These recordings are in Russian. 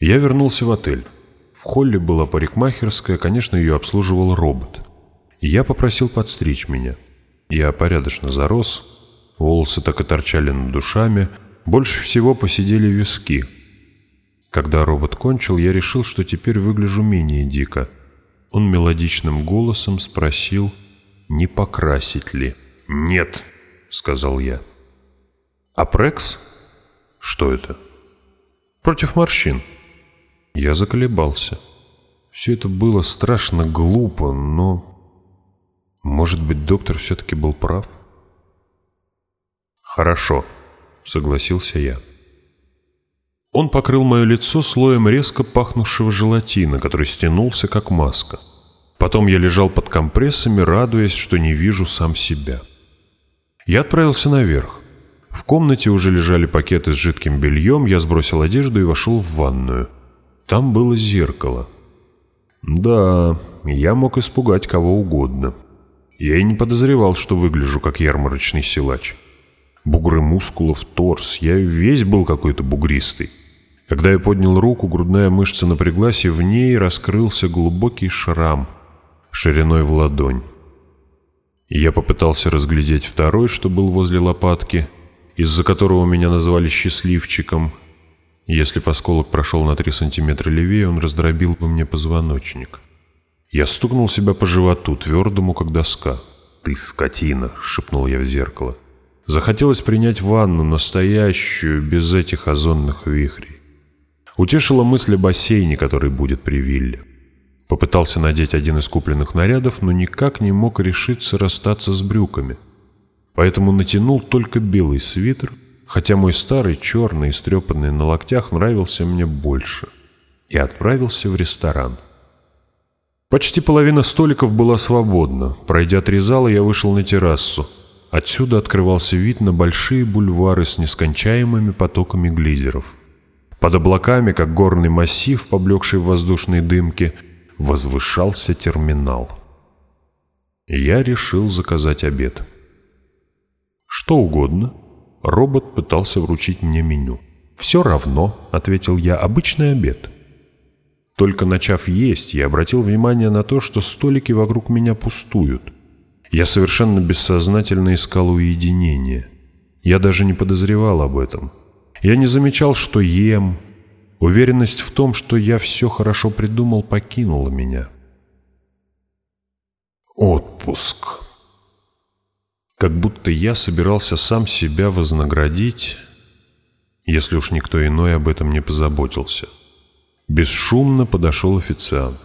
Я вернулся в отель. В холле была парикмахерская, конечно, ее обслуживал робот. Я попросил подстричь меня. Я порядочно зарос, волосы так и торчали над душами, больше всего посидели виски. Когда робот кончил, я решил, что теперь выгляжу менее дико. Он мелодичным голосом спросил, не покрасить ли. «Нет», — сказал я. "А прекс? «Что это?» «Против морщин», я заколебался. Все это было страшно глупо, но... Может быть, доктор все-таки был прав? «Хорошо», — согласился я. Он покрыл мое лицо слоем резко пахнувшего желатина, который стянулся, как маска. Потом я лежал под компрессами, радуясь, что не вижу сам себя. Я отправился наверх. В комнате уже лежали пакеты с жидким бельем, я сбросил одежду и вошел в ванную — там было зеркало. Да, я мог испугать кого угодно. Я и не подозревал, что выгляжу как ярмарочный силач. Бугры мускулов, торс, я весь был какой-то бугристый. Когда я поднял руку, грудная мышца напряглась, и в ней раскрылся глубокий шрам шириной в ладонь. Я попытался разглядеть второй, что был возле лопатки, из-за которого меня назвали «счастливчиком», если бы осколок прошел на 3 сантиметра левее, он раздробил бы мне позвоночник. Я стукнул себя по животу, твердому, как доска. «Ты скотина!» — шепнул я в зеркало. Захотелось принять ванну, настоящую, без этих озонных вихрей. Утешила мысль о бассейне, который будет при вилле. Попытался надеть один из купленных нарядов, но никак не мог решиться расстаться с брюками. Поэтому натянул только белый свитер — хотя мой старый, черный, истрепанный на локтях нравился мне больше, и отправился в ресторан. Почти половина столиков была свободна. Пройдя три зала, я вышел на террасу. Отсюда открывался вид на большие бульвары с нескончаемыми потоками глизеров. Под облаками, как горный массив, поблекший в воздушной дымке, возвышался терминал. Я решил заказать обед. Что угодно — Робот пытался вручить мне меню. «Все равно», — ответил я, — «обычный обед». Только начав есть, я обратил внимание на то, что столики вокруг меня пустуют. Я совершенно бессознательно искал уединение. Я даже не подозревал об этом. Я не замечал, что ем. Уверенность в том, что я все хорошо придумал, покинула меня. Отпуск. Как будто я собирался сам себя вознаградить, если уж никто иной об этом не позаботился. Бесшумно подошел официант.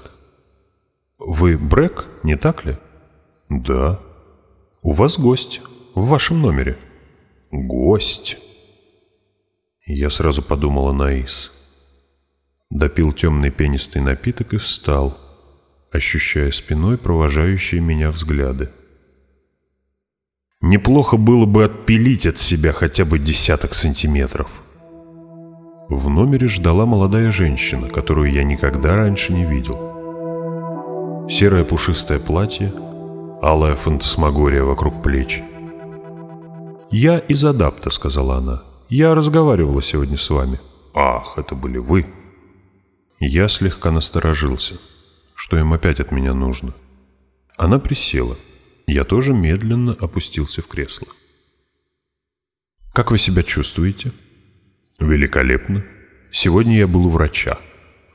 «Вы Брэк, не так ли?» «Да». «У вас гость. В вашем номере». «Гость?» Я сразу подумала Наис. Допил темный пенистый напиток и встал, ощущая спиной провожающие меня взгляды. Неплохо было бы отпилить от себя хотя бы десяток сантиметров. В номере ждала молодая женщина, которую я никогда раньше не видел. Серое пушистое платье, алая фантасмагория вокруг плеч. «Я из Адапта», — сказала она. «Я разговаривала сегодня с вами». «Ах, это были вы!» Я слегка насторожился. Что им опять от меня нужно? Она присела — я тоже медленно опустился в кресло. «Как вы себя чувствуете?» «Великолепно. Сегодня я был у врача.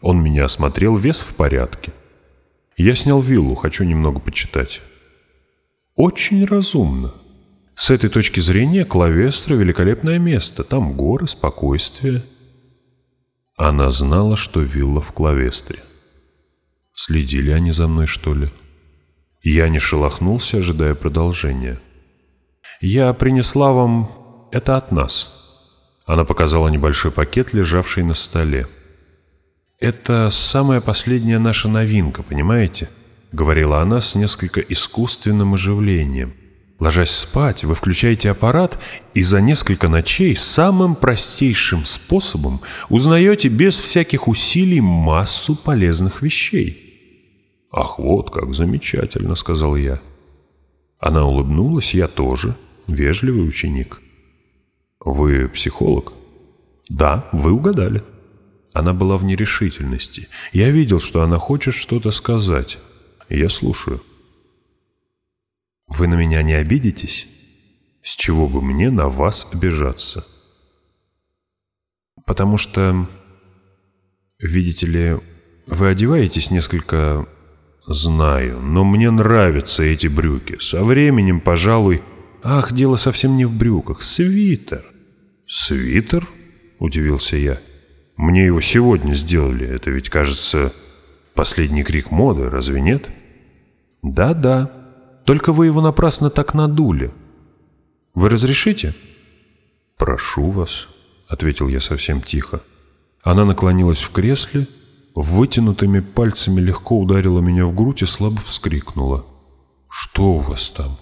Он меня осмотрел, вес в порядке. Я снял виллу, хочу немного почитать». «Очень разумно. С этой точки зрения клавестро — великолепное место. Там горы, спокойствие». Она знала, что вилла в Клавестре. Следили они за мной, что ли?» Я не шелохнулся, ожидая продолжения. «Я принесла вам... это от нас». Она показала небольшой пакет, лежавший на столе. «Это самая последняя наша новинка, понимаете?» — говорила она с несколько искусственным оживлением. «Ложась спать, вы включаете аппарат и за несколько ночей самым простейшим способом узнаете без всяких усилий массу полезных вещей». «Ах, вот как замечательно», — сказал я. Она улыбнулась, я тоже, вежливый ученик. «Вы психолог?» «Да, вы угадали». Она была в нерешительности. Я видел, что она хочет что-то сказать. Я слушаю. «Вы на меня не обидитесь?» «С чего бы мне на вас обижаться?» «Потому что...» «Видите ли, вы одеваетесь несколько «Знаю, но мне нравятся эти брюки. Со временем, пожалуй...» «Ах, дело совсем не в брюках. Свитер». «Свитер?» — удивился я. «Мне его сегодня сделали. Это ведь, кажется, последний крик моды, разве нет?» «Да-да. Только вы его напрасно так надули. Вы разрешите?» «Прошу вас», — ответил я совсем тихо. Она наклонилась в кресле вытянутыми пальцами легко ударила меня в грудь и слабо вскрикнула. «Что у вас там?»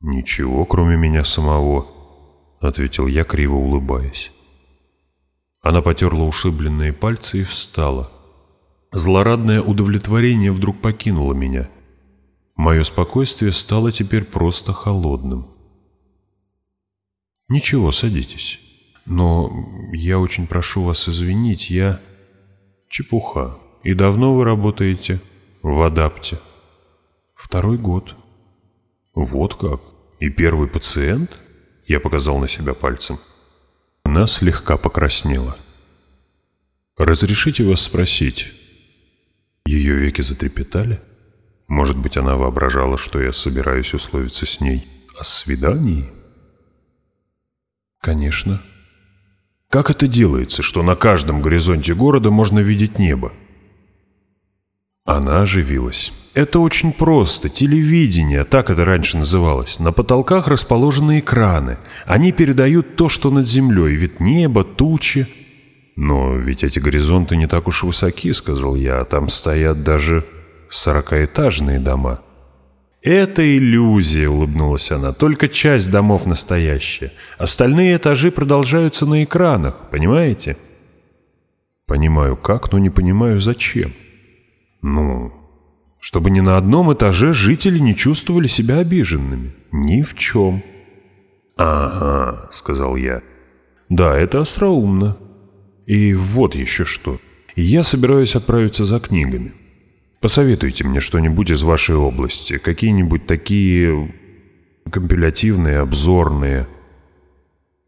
«Ничего, кроме меня самого», — ответил я, криво улыбаясь. Она потерла ушибленные пальцы и встала. Злорадное удовлетворение вдруг покинуло меня. Мое спокойствие стало теперь просто холодным. «Ничего, садитесь. Но я очень прошу вас извинить, я...» Чепуха. И давно вы работаете? В адапте. Второй год. Вот как? И первый пациент? Я показал на себя пальцем. Она слегка покраснела. «Разрешите вас спросить?» Ее веки затрепетали. Может быть, она воображала, что я собираюсь условиться с ней о свидании? «Конечно», как это делается, что на каждом горизонте города можно видеть небо? Она оживилась. Это очень просто. Телевидение, так это раньше называлось. На потолках расположены экраны. Они передают то, что над землей. Вид неба, тучи. Но ведь эти горизонты не так уж высоки, сказал я. Там стоят даже сорокаэтажные дома. «Это иллюзия», — улыбнулась она, — «только часть домов настоящая. Остальные этажи продолжаются на экранах, понимаете?» «Понимаю как, но не понимаю зачем». «Ну, чтобы ни на одном этаже жители не чувствовали себя обиженными. Ни в чем». «Ага», — сказал я. «Да, это остроумно. И вот еще что. Я собираюсь отправиться за книгами». Посоветуйте мне что-нибудь из вашей области, какие-нибудь такие компилятивные, обзорные.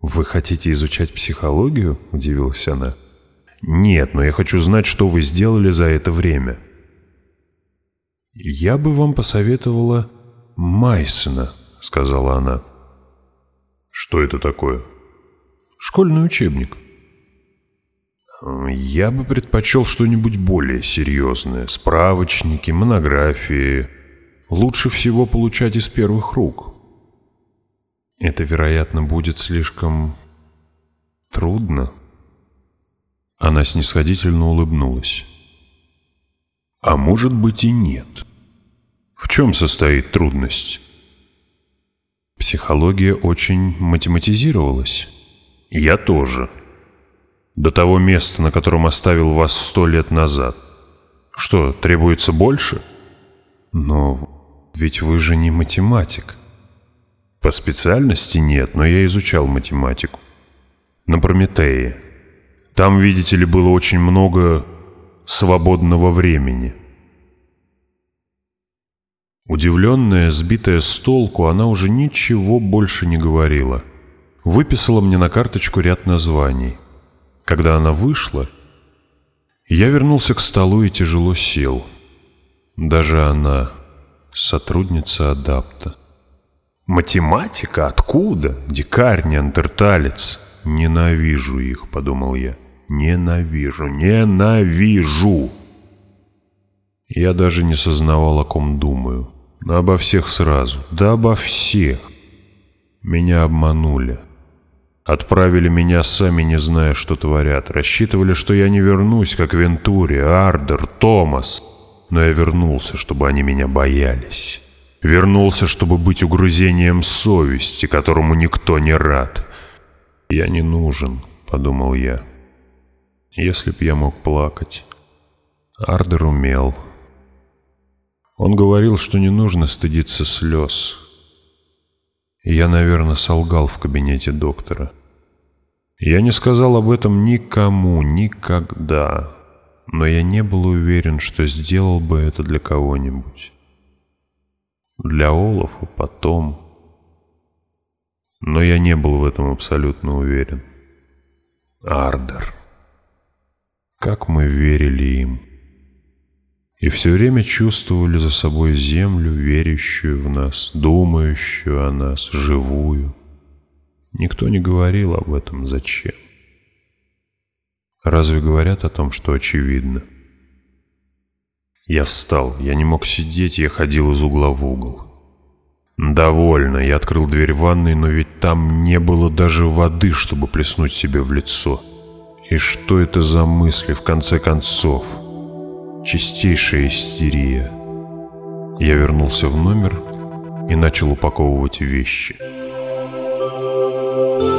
Вы хотите изучать психологию? Удивилась она. Нет, но я хочу знать, что вы сделали за это время. Я бы вам посоветовала Майсона, сказала она. Что это такое? Школьный учебник. Я бы предпочел что-нибудь более серьезное. Справочники, монографии. Лучше всего получать из первых рук. Это, вероятно, будет слишком трудно. Она снисходительно улыбнулась. А может быть и нет. В чем состоит трудность? Психология очень математизировалась. Я тоже до того места, на котором оставил вас сто лет назад. Что, требуется больше? Но ведь вы же не математик. По специальности нет, но я изучал математику. На Прометее. Там, видите ли, было очень много свободного времени. Удивленная, сбитая с толку, она уже ничего больше не говорила. Выписала мне на карточку ряд названий. Когда она вышла, я вернулся к столу и тяжело сел. Даже она, сотрудница адапта. «Математика? Откуда? Дикарь, неандерталец!» «Ненавижу их», — подумал я. «Ненавижу, ненавижу!» Я даже не сознавал, о ком думаю. Обо всех сразу, да обо всех. Меня обманули. Отправили меня, сами не зная, что творят. Рассчитывали, что я не вернусь, как Вентури, Ардер, Томас. Но я вернулся, чтобы они меня боялись. Вернулся, чтобы быть угрызением совести, которому никто не рад. «Я не нужен», — подумал я. «Если б я мог плакать». Ардер умел. Он говорил, что не нужно стыдиться слез. Я, наверное, солгал в кабинете доктора. Я не сказал об этом никому, никогда, но я не был уверен, что сделал бы это для кого-нибудь. Для Олафа потом. Но я не был в этом абсолютно уверен. Ардер. Как мы верили им и все время чувствовали за собой землю, верящую в нас, думающую о нас, живую. Никто не говорил об этом зачем. Разве говорят о том, что очевидно? Я встал, я не мог сидеть, я ходил из угла в угол. Довольно, я открыл дверь ванной, но ведь там не было даже воды, чтобы плеснуть себе в лицо. И что это за мысли, в конце концов? — чистейшая истерия. Я вернулся в номер и начал упаковывать вещи. Thank you.